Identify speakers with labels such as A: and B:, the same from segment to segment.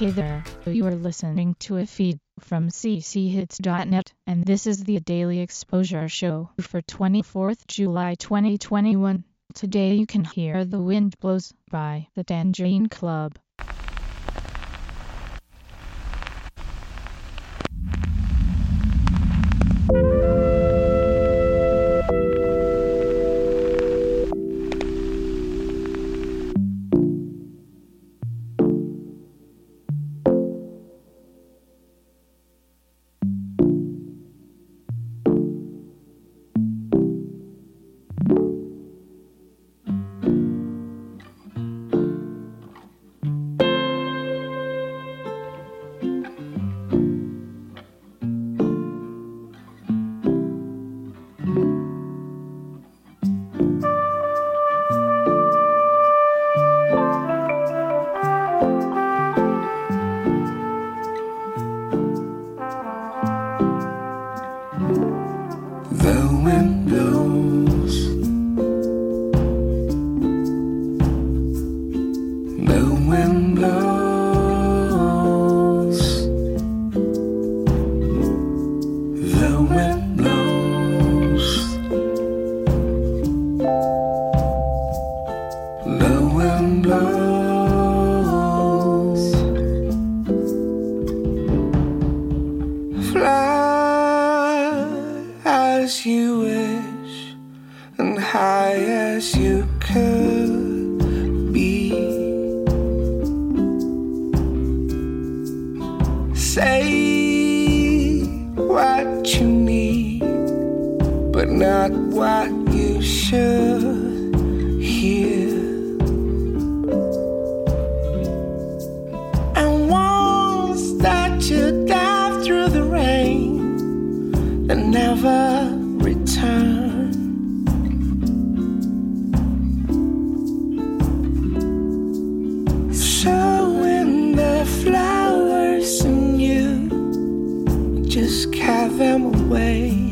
A: Hey there, you are listening to a feed from cchits.net, and this is the Daily Exposure Show for 24th July 2021. Today you can hear The Wind Blows by the Tangerine Club.
B: The wind what you should hear. And once that you dive through the rain and never return. So when the flowers in you just carry them away.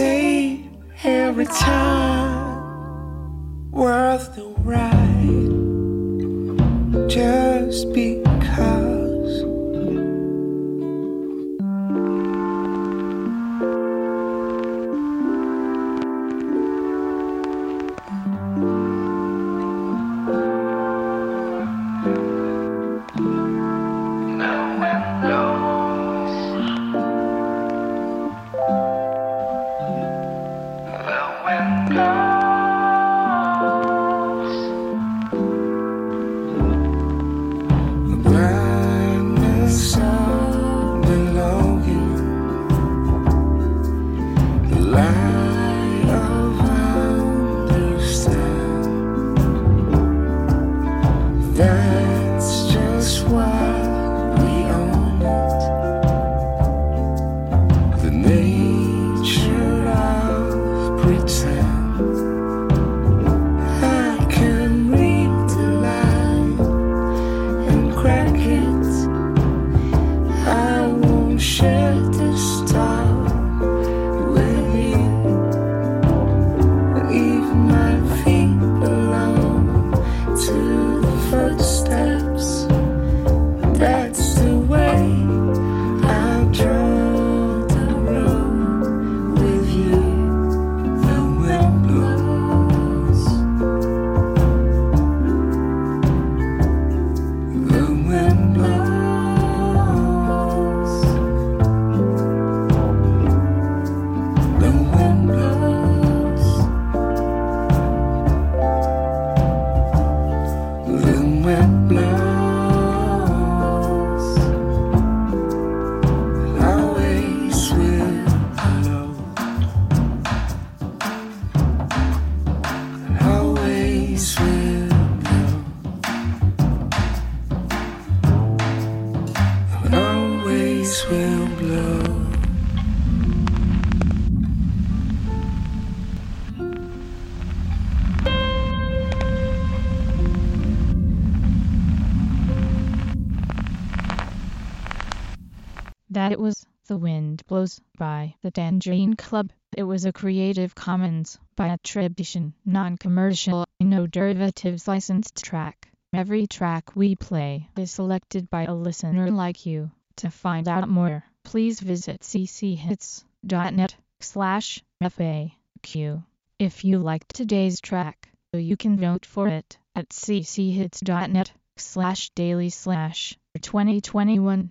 B: Day, every time worth the ride. Just because. That's The wind
A: it was The Wind Blows by the Tangerine Club. It was a Creative Commons by attribution, non-commercial, no derivatives licensed track. Every track we play is selected by a listener like you. To find out more, please visit cchits.net slash FAQ. If you liked today's track, you can vote for it at cchits.net slash daily slash 2021